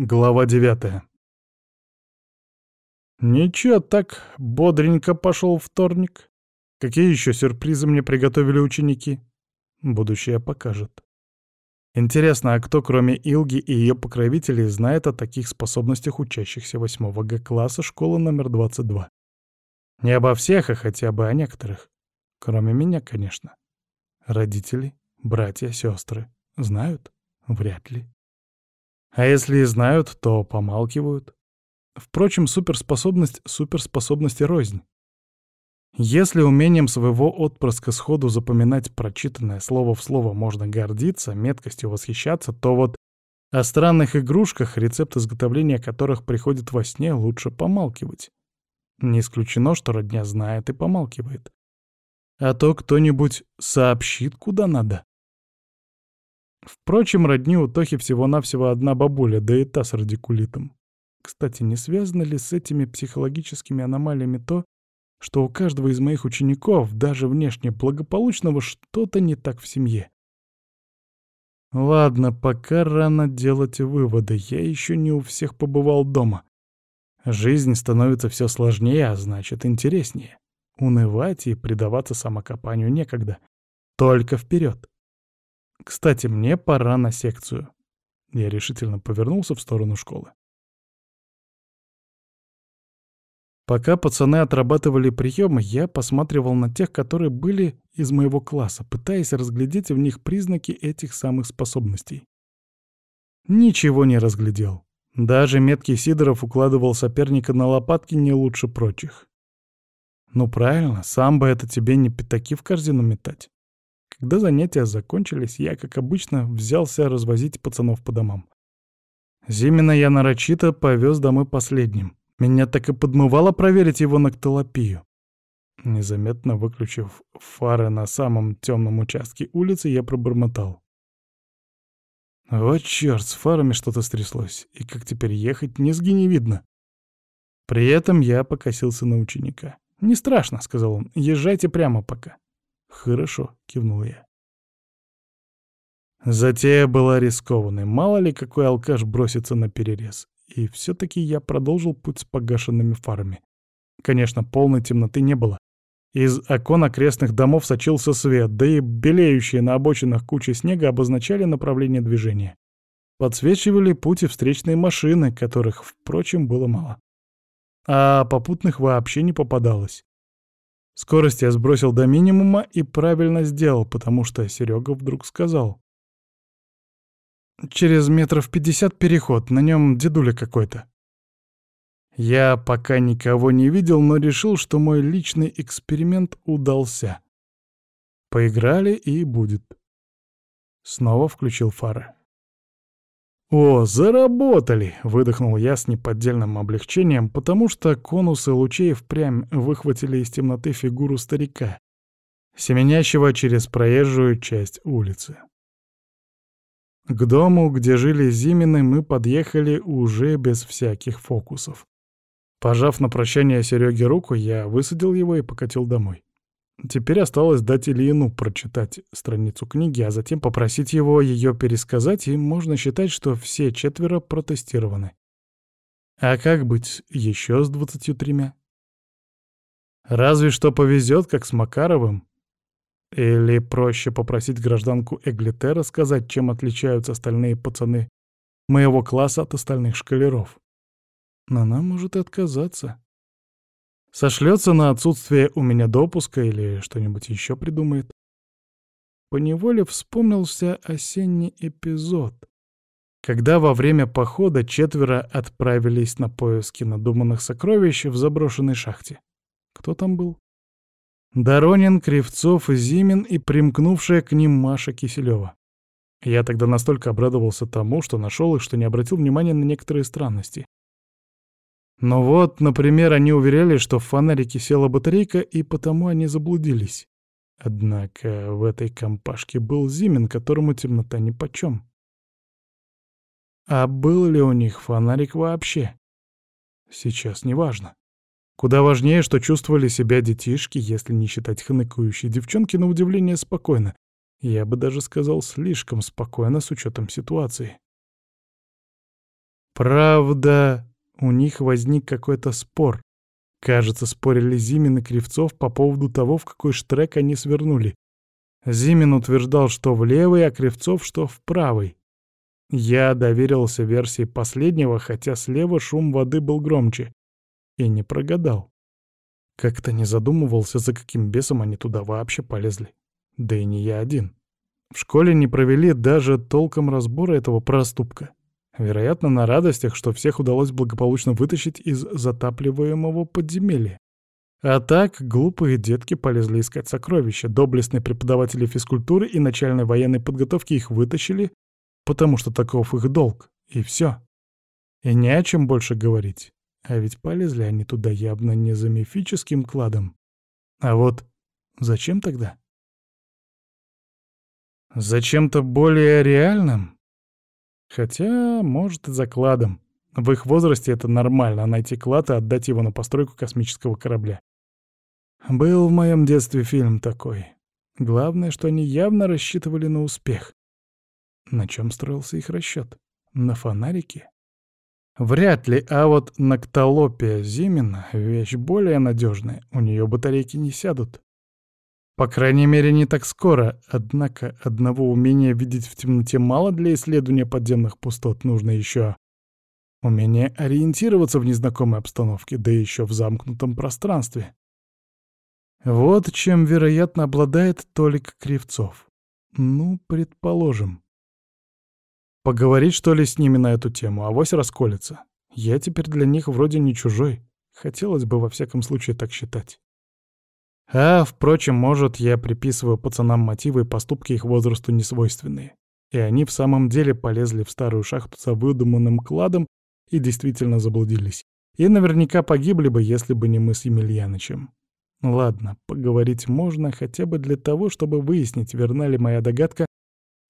Глава девятая. Ничего так, бодренько пошел вторник. Какие еще сюрпризы мне приготовили ученики? Будущее покажет. Интересно, а кто, кроме Илги и ее покровителей, знает о таких способностях учащихся 8 Г-класса школы номер 22? Не обо всех, а хотя бы о некоторых. Кроме меня, конечно. Родители, братья, сестры знают? Вряд ли. А если и знают, то помалкивают. Впрочем, суперспособность суперспособности рознь. Если умением своего отпрыска сходу запоминать прочитанное слово в слово можно гордиться, меткостью восхищаться, то вот о странных игрушках, рецепт изготовления которых приходит во сне, лучше помалкивать. Не исключено, что родня знает и помалкивает. А то кто-нибудь сообщит куда надо. Впрочем, родни у Тохи всего-навсего одна бабуля, да и та с радикулитом. Кстати, не связано ли с этими психологическими аномалиями то, что у каждого из моих учеников, даже внешне благополучного, что-то не так в семье? Ладно, пока рано делать выводы, я еще не у всех побывал дома. Жизнь становится все сложнее, а значит интереснее. Унывать и предаваться самокопанию некогда. Только вперед. Кстати, мне пора на секцию. Я решительно повернулся в сторону школы. Пока пацаны отрабатывали приемы, я посматривал на тех, которые были из моего класса, пытаясь разглядеть в них признаки этих самых способностей. Ничего не разглядел. Даже меткий Сидоров укладывал соперника на лопатки не лучше прочих. Ну правильно, сам бы это тебе не пятаки в корзину метать. Когда занятия закончились, я, как обычно, взялся развозить пацанов по домам. Зимина я нарочито повез домой последним. Меня так и подмывало проверить его на ктолопию. Незаметно выключив фары на самом темном участке улицы, я пробормотал. Вот черт, с фарами что-то стряслось, и как теперь ехать, низги не видно. При этом я покосился на ученика. «Не страшно», — сказал он, — «езжайте прямо пока». «Хорошо», — кивнул я. Затея была рискованной, мало ли какой алкаш бросится на перерез. И все-таки я продолжил путь с погашенными фарами. Конечно, полной темноты не было. Из окон окрестных домов сочился свет, да и белеющие на обочинах кучи снега обозначали направление движения. Подсвечивали пути встречные машины, которых, впрочем, было мало. А попутных вообще не попадалось. Скорость я сбросил до минимума и правильно сделал, потому что Серега вдруг сказал. «Через метров пятьдесят переход, на нем дедуля какой-то». Я пока никого не видел, но решил, что мой личный эксперимент удался. Поиграли и будет. Снова включил фары. «О, заработали!» — выдохнул я с неподдельным облегчением, потому что конусы лучей впрямь выхватили из темноты фигуру старика, семенящего через проезжую часть улицы. К дому, где жили Зимины, мы подъехали уже без всяких фокусов. Пожав на прощание Сереге руку, я высадил его и покатил домой. Теперь осталось дать Ильину прочитать страницу книги, а затем попросить его ее пересказать, и можно считать, что все четверо протестированы. А как быть еще с двадцатью тремя? Разве что повезет, как с Макаровым. Или проще попросить гражданку Эглите рассказать, чем отличаются остальные пацаны моего класса от остальных шкалеров. Но она может и отказаться. Сошлется на отсутствие у меня допуска или что-нибудь еще придумает. Поневоле вспомнился осенний эпизод, когда во время похода четверо отправились на поиски надуманных сокровищ в заброшенной шахте. Кто там был? Доронин, Кривцов, Зимин и примкнувшая к ним Маша Киселева. Я тогда настолько обрадовался тому, что нашел их, что не обратил внимания на некоторые странности. Но вот, например, они уверяли, что в фонарике села батарейка, и потому они заблудились. Однако в этой компашке был Зимин, которому темнота нипочем. А был ли у них фонарик вообще? Сейчас не важно. Куда важнее, что чувствовали себя детишки, если не считать хныкающей девчонки, на удивление спокойно. Я бы даже сказал, слишком спокойно с учетом ситуации. Правда, у них возник какой-то спор. Кажется, спорили Зимин и Кривцов по поводу того, в какой штрек они свернули. Зимин утверждал, что в левый, а Кривцов, что в правый. Я доверился версии последнего, хотя слева шум воды был громче. И не прогадал. Как-то не задумывался, за каким бесом они туда вообще полезли. Да и не я один. В школе не провели даже толком разбора этого проступка. Вероятно, на радостях, что всех удалось благополучно вытащить из затапливаемого подземелья. А так, глупые детки полезли искать сокровища. Доблестные преподаватели физкультуры и начальной военной подготовки их вытащили, потому что таков их долг. И все. И не о чем больше говорить. А ведь полезли они туда явно не за мифическим кладом. А вот зачем тогда? Зачем-то более реальным? Хотя, может, и закладом. В их возрасте это нормально — найти клад и отдать его на постройку космического корабля. Был в моем детстве фильм такой. Главное, что они явно рассчитывали на успех. На чем строился их расчет? На фонарике? Вряд ли, а вот Ноктолопия Зимина — вещь более надежная, у нее батарейки не сядут. По крайней мере, не так скоро, однако одного умения видеть в темноте мало для исследования подземных пустот, нужно еще умение ориентироваться в незнакомой обстановке, да еще в замкнутом пространстве. Вот чем, вероятно, обладает Толик Кривцов. Ну, предположим. Поговорить, что ли, с ними на эту тему, авось расколется. Я теперь для них вроде не чужой. Хотелось бы во всяком случае так считать. А, впрочем, может, я приписываю пацанам мотивы и поступки их возрасту несвойственные. И они в самом деле полезли в старую шахту за выдуманным кладом и действительно заблудились. И наверняка погибли бы, если бы не мы с Емельянычем. Ладно, поговорить можно хотя бы для того, чтобы выяснить, верна ли моя догадка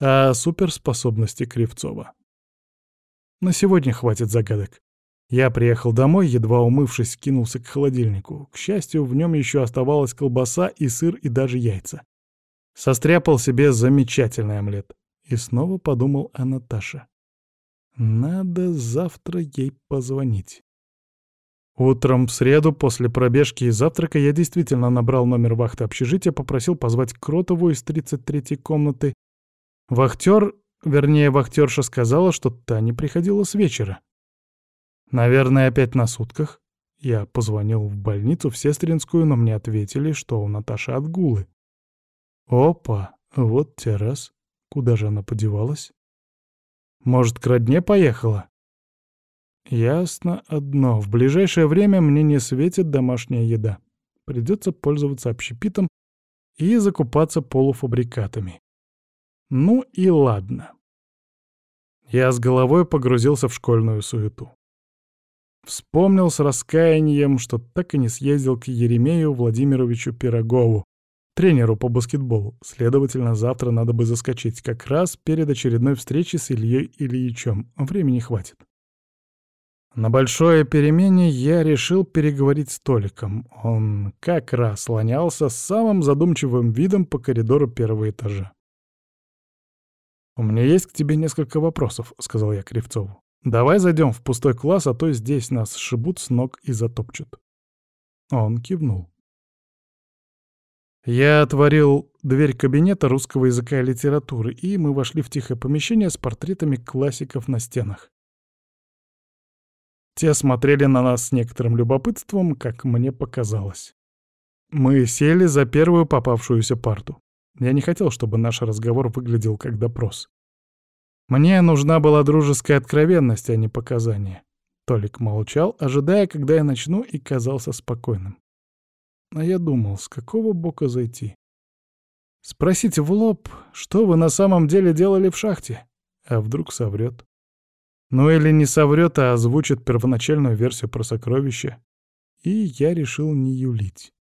о суперспособности Кривцова. На сегодня хватит загадок. Я приехал домой, едва умывшись, кинулся к холодильнику. К счастью, в нем еще оставалась колбаса и сыр и даже яйца. Состряпал себе замечательный омлет. И снова подумал о Наташе. Надо завтра ей позвонить. Утром в среду после пробежки и завтрака я действительно набрал номер вахты общежития, попросил позвать Кротову из 33-й комнаты. Вахтер, вернее, вахтерша сказала, что та не приходила с вечера. Наверное, опять на сутках. Я позвонил в больницу в Сестринскую, но мне ответили, что у Наташи отгулы. Опа, вот те раз. Куда же она подевалась? Может, к родне поехала? Ясно одно. В ближайшее время мне не светит домашняя еда. Придется пользоваться общепитом и закупаться полуфабрикатами. Ну и ладно. Я с головой погрузился в школьную суету. Вспомнил с раскаянием, что так и не съездил к Еремею Владимировичу Пирогову, тренеру по баскетболу. Следовательно, завтра надо бы заскочить как раз перед очередной встречей с Ильей Ильичем. Времени хватит. На большое перемене я решил переговорить с Толиком. Он как раз слонялся с самым задумчивым видом по коридору первого этажа. «У меня есть к тебе несколько вопросов», — сказал я Кривцову. «Давай зайдем в пустой класс, а то здесь нас шибут с ног и затопчут». Он кивнул. Я отворил дверь кабинета русского языка и литературы, и мы вошли в тихое помещение с портретами классиков на стенах. Те смотрели на нас с некоторым любопытством, как мне показалось. Мы сели за первую попавшуюся парту. Я не хотел, чтобы наш разговор выглядел как допрос. Мне нужна была дружеская откровенность, а не показания. Толик молчал, ожидая, когда я начну, и казался спокойным. А я думал, с какого бока зайти? Спросить в лоб, что вы на самом деле делали в шахте? А вдруг соврет? Ну или не соврет, а озвучит первоначальную версию про сокровище. И я решил не юлить.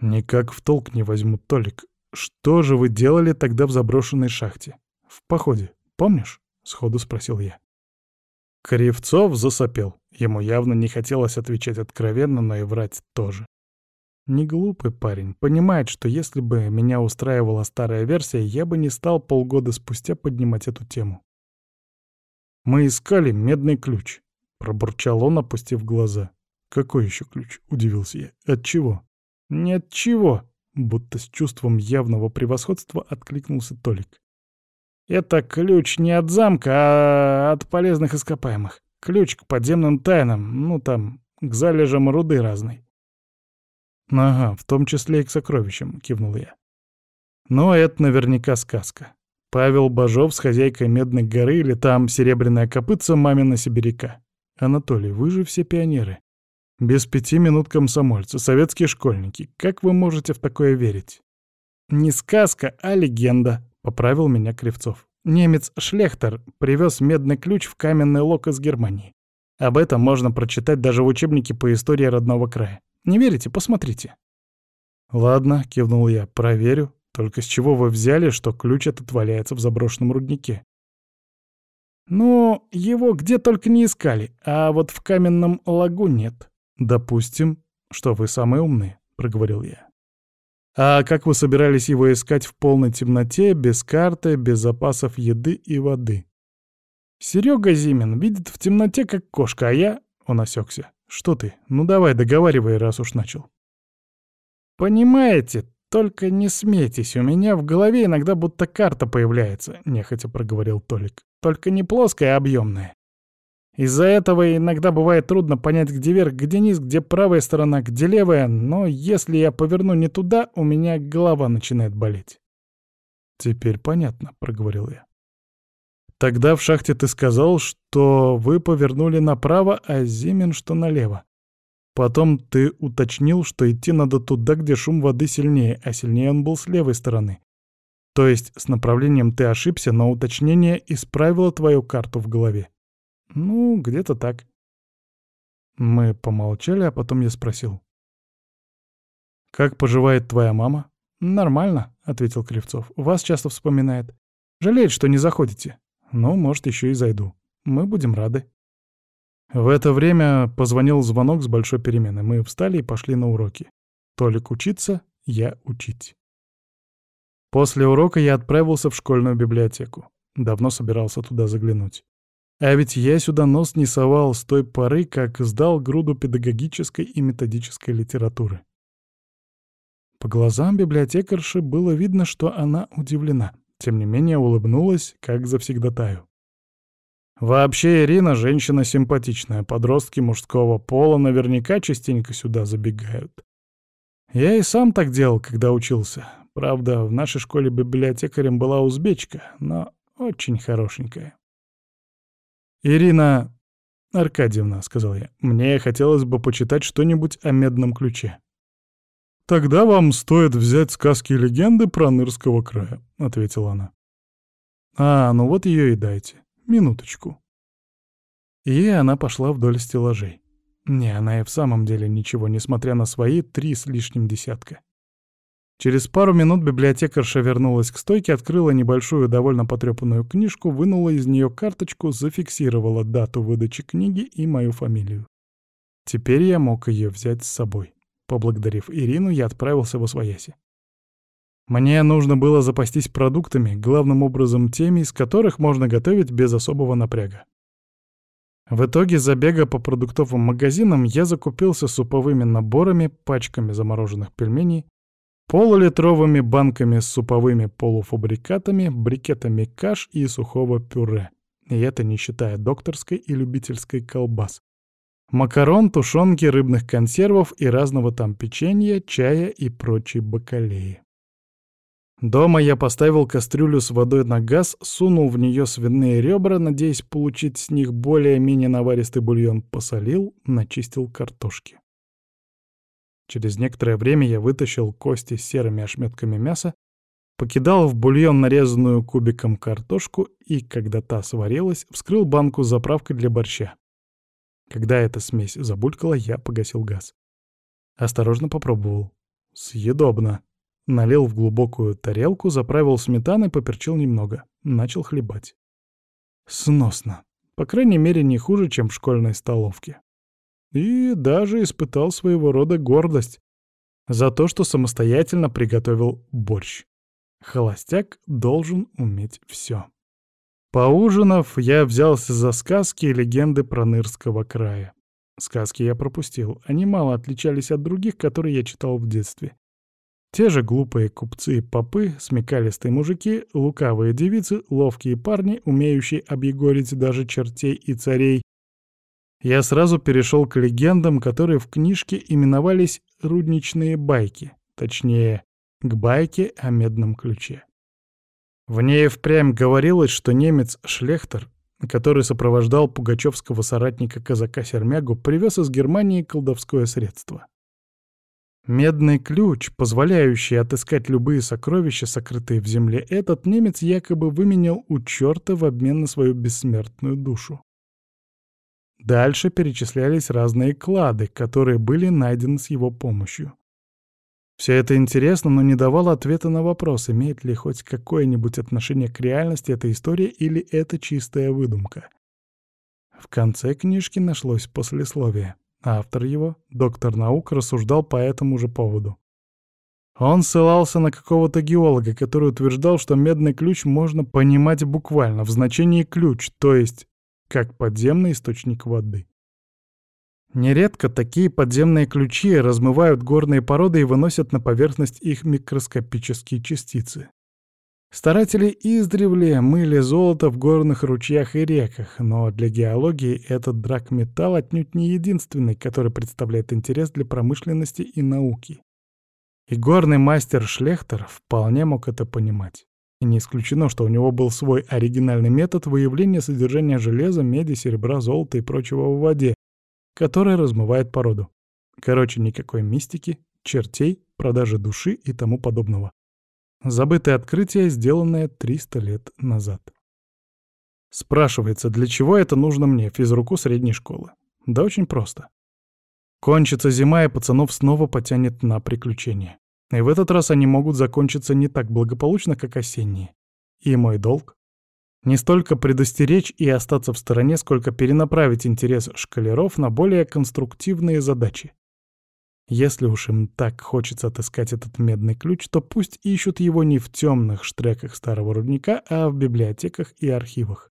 Никак в толк не возьму, Толик. Что же вы делали тогда в заброшенной шахте? В походе? Помнишь?» — сходу спросил я. Кривцов засопел. Ему явно не хотелось отвечать откровенно, но и врать тоже. Не глупый парень, понимает, что если бы меня устраивала старая версия, я бы не стал полгода спустя поднимать эту тему. Мы искали медный ключ. Пробурчал он, опустив глаза. «Какой еще ключ?» — удивился я. «От чего?» «Не от чего!» — будто с чувством явного превосходства откликнулся Толик. «Это ключ не от замка, а от полезных ископаемых. Ключ к подземным тайнам, ну там, к залежам руды разной». «Ага, в том числе и к сокровищам», — кивнул я. «Но это наверняка сказка. Павел Бажов с хозяйкой Медной горы или там серебряная копытца мамина сибиряка. Анатолий, вы же все пионеры. Без пяти минут комсомольцы, советские школьники. Как вы можете в такое верить? Не сказка, а легенда, поправил меня Кривцов. Немец Шлехтер привез медный ключ в каменный лог из Германии. Об этом можно прочитать даже в учебнике по истории родного края. Не верите? Посмотрите. Ладно, кивнул я, проверю. Только с чего вы взяли, что ключ этот валяется в заброшенном руднике? Ну, его где только не искали, а вот в каменном лагу нет. Допустим, что вы самые умные, проговорил я. А как вы собирались его искать в полной темноте, без карты, без запасов еды и воды? Серега Зимин видит в темноте, как кошка, а я... Он осекся. Что ты? Ну давай, договаривай, раз уж начал. Понимаете, только не смейтесь, у меня в голове иногда будто карта появляется, нехотя проговорил Толик только не плоская, а объемная. Из-за этого иногда бывает трудно понять, где верх, где низ, где правая сторона, где левая, но если я поверну не туда, у меня голова начинает болеть. «Теперь понятно», — проговорил я. «Тогда в шахте ты сказал, что вы повернули направо, а Зимин, что налево. Потом ты уточнил, что идти надо туда, где шум воды сильнее, а сильнее он был с левой стороны. То есть с направлением ты ошибся, но уточнение исправило твою карту в голове. Ну, где-то так. Мы помолчали, а потом я спросил. «Как поживает твоя мама?» «Нормально», — ответил Кривцов. «Вас часто вспоминает. Жалеет, что не заходите. Ну, может, еще и зайду. Мы будем рады». В это время позвонил звонок с большой перемены. Мы встали и пошли на уроки. Толик учиться, я учить. После урока я отправился в школьную библиотеку. Давно собирался туда заглянуть. А ведь я сюда нос не совал с той поры, как сдал груду педагогической и методической литературы. По глазам библиотекарши было видно, что она удивлена. Тем не менее улыбнулась, как завсегдатаю. Вообще Ирина женщина симпатичная, подростки мужского пола наверняка частенько сюда забегают. Я и сам так делал, когда учился. Правда, в нашей школе библиотекарем была узбечка, но очень хорошенькая. «Ирина Аркадьевна», — сказал я, — «мне хотелось бы почитать что-нибудь о медном ключе». «Тогда вам стоит взять сказки и легенды про Нырского края», — ответила она. «А, ну вот ее и дайте. Минуточку». И она пошла вдоль стеллажей. Не, она и в самом деле ничего, несмотря на свои три с лишним десятка. Через пару минут библиотекарша вернулась к стойке, открыла небольшую, довольно потрепанную книжку, вынула из нее карточку, зафиксировала дату выдачи книги и мою фамилию. Теперь я мог ее взять с собой. Поблагодарив Ирину, я отправился в Освояси. Мне нужно было запастись продуктами, главным образом теми, из которых можно готовить без особого напряга. В итоге забега по продуктовым магазинам я закупился суповыми наборами, пачками замороженных пельменей, полулитровыми банками с суповыми полуфабрикатами, брикетами каш и сухого пюре. И это не считая докторской и любительской колбас. Макарон, тушенки, рыбных консервов и разного там печенья, чая и прочей бакалеи. Дома я поставил кастрюлю с водой на газ, сунул в нее свиные ребра, надеясь получить с них более-менее наваристый бульон, посолил, начистил картошки. Через некоторое время я вытащил кости с серыми ошметками мяса, покидал в бульон нарезанную кубиком картошку и, когда та сварилась, вскрыл банку с заправкой для борща. Когда эта смесь забулькала, я погасил газ. Осторожно попробовал. Съедобно. Налил в глубокую тарелку, заправил сметаной, поперчил немного. Начал хлебать. Сносно. По крайней мере, не хуже, чем в школьной столовке и даже испытал своего рода гордость за то, что самостоятельно приготовил борщ. Холостяк должен уметь все. Поужинав, я взялся за сказки и легенды про Нырского края. Сказки я пропустил, они мало отличались от других, которые я читал в детстве. Те же глупые купцы и попы, смекалистые мужики, лукавые девицы, ловкие парни, умеющие объегорить даже чертей и царей. Я сразу перешел к легендам, которые в книжке именовались «рудничные байки», точнее, к байке о медном ключе. В ней впрямь говорилось, что немец Шлехтер, который сопровождал пугачевского соратника казака Сермягу, привез из Германии колдовское средство. Медный ключ, позволяющий отыскать любые сокровища, сокрытые в земле, этот немец якобы выменял у черта в обмен на свою бессмертную душу. Дальше перечислялись разные клады, которые были найдены с его помощью. Все это интересно, но не давало ответа на вопрос, имеет ли хоть какое-нибудь отношение к реальности эта история или это чистая выдумка. В конце книжки нашлось послесловие. Автор его, доктор наук, рассуждал по этому же поводу. Он ссылался на какого-то геолога, который утверждал, что медный ключ можно понимать буквально в значении «ключ», то есть как подземный источник воды. Нередко такие подземные ключи размывают горные породы и выносят на поверхность их микроскопические частицы. Старатели издревле мыли золото в горных ручьях и реках, но для геологии этот драгметалл отнюдь не единственный, который представляет интерес для промышленности и науки. И горный мастер Шлехтер вполне мог это понимать. Не исключено, что у него был свой оригинальный метод выявления содержания железа, меди, серебра, золота и прочего в воде, который размывает породу. Короче, никакой мистики, чертей, продажи души и тому подобного. Забытое открытие, сделанное 300 лет назад. Спрашивается, для чего это нужно мне, физруку средней школы? Да очень просто. Кончится зима, и пацанов снова потянет на приключения. И в этот раз они могут закончиться не так благополучно, как осенние. И мой долг — не столько предостеречь и остаться в стороне, сколько перенаправить интерес шкалеров на более конструктивные задачи. Если уж им так хочется отыскать этот медный ключ, то пусть ищут его не в темных штреках старого рудника, а в библиотеках и архивах.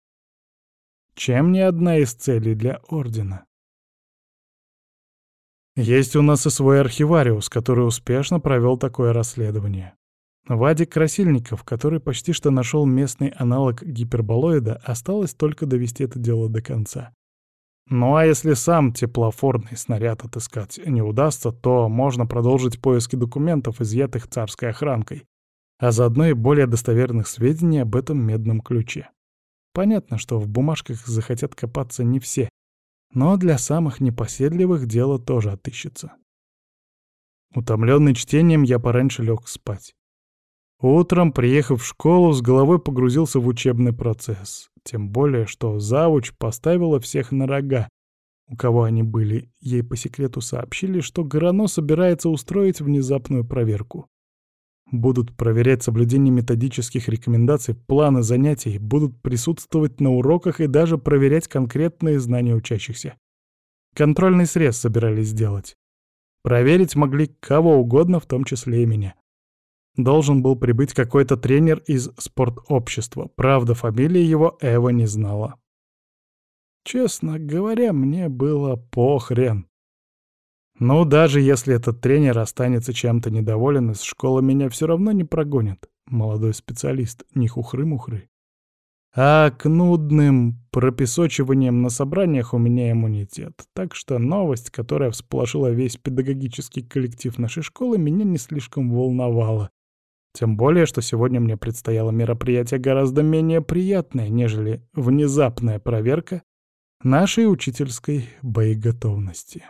Чем не одна из целей для Ордена? Есть у нас и свой архивариус, который успешно провел такое расследование. Вадик Красильников, который почти что нашел местный аналог гиперболоида, осталось только довести это дело до конца. Ну а если сам теплофорный снаряд отыскать не удастся, то можно продолжить поиски документов, изъятых царской охранкой, а заодно и более достоверных сведений об этом медном ключе. Понятно, что в бумажках захотят копаться не все, но для самых непоседливых дело тоже отыщется. Утомленный чтением, я пораньше лег спать. Утром, приехав в школу, с головой погрузился в учебный процесс. Тем более, что завуч поставила всех на рога. У кого они были, ей по секрету сообщили, что Горано собирается устроить внезапную проверку. Будут проверять соблюдение методических рекомендаций, планы занятий, будут присутствовать на уроках и даже проверять конкретные знания учащихся. Контрольный срез собирались сделать. Проверить могли кого угодно, в том числе и меня. Должен был прибыть какой-то тренер из спортобщества. Правда, фамилии его Эва не знала. Честно говоря, мне было похрен. Ну, даже если этот тренер останется чем-то недоволен, из школы меня все равно не прогонят. Молодой специалист, не хухры-мухры. А к нудным пропесочиваниям на собраниях у меня иммунитет. Так что новость, которая всполошила весь педагогический коллектив нашей школы, меня не слишком волновала. Тем более, что сегодня мне предстояло мероприятие гораздо менее приятное, нежели внезапная проверка нашей учительской боеготовности.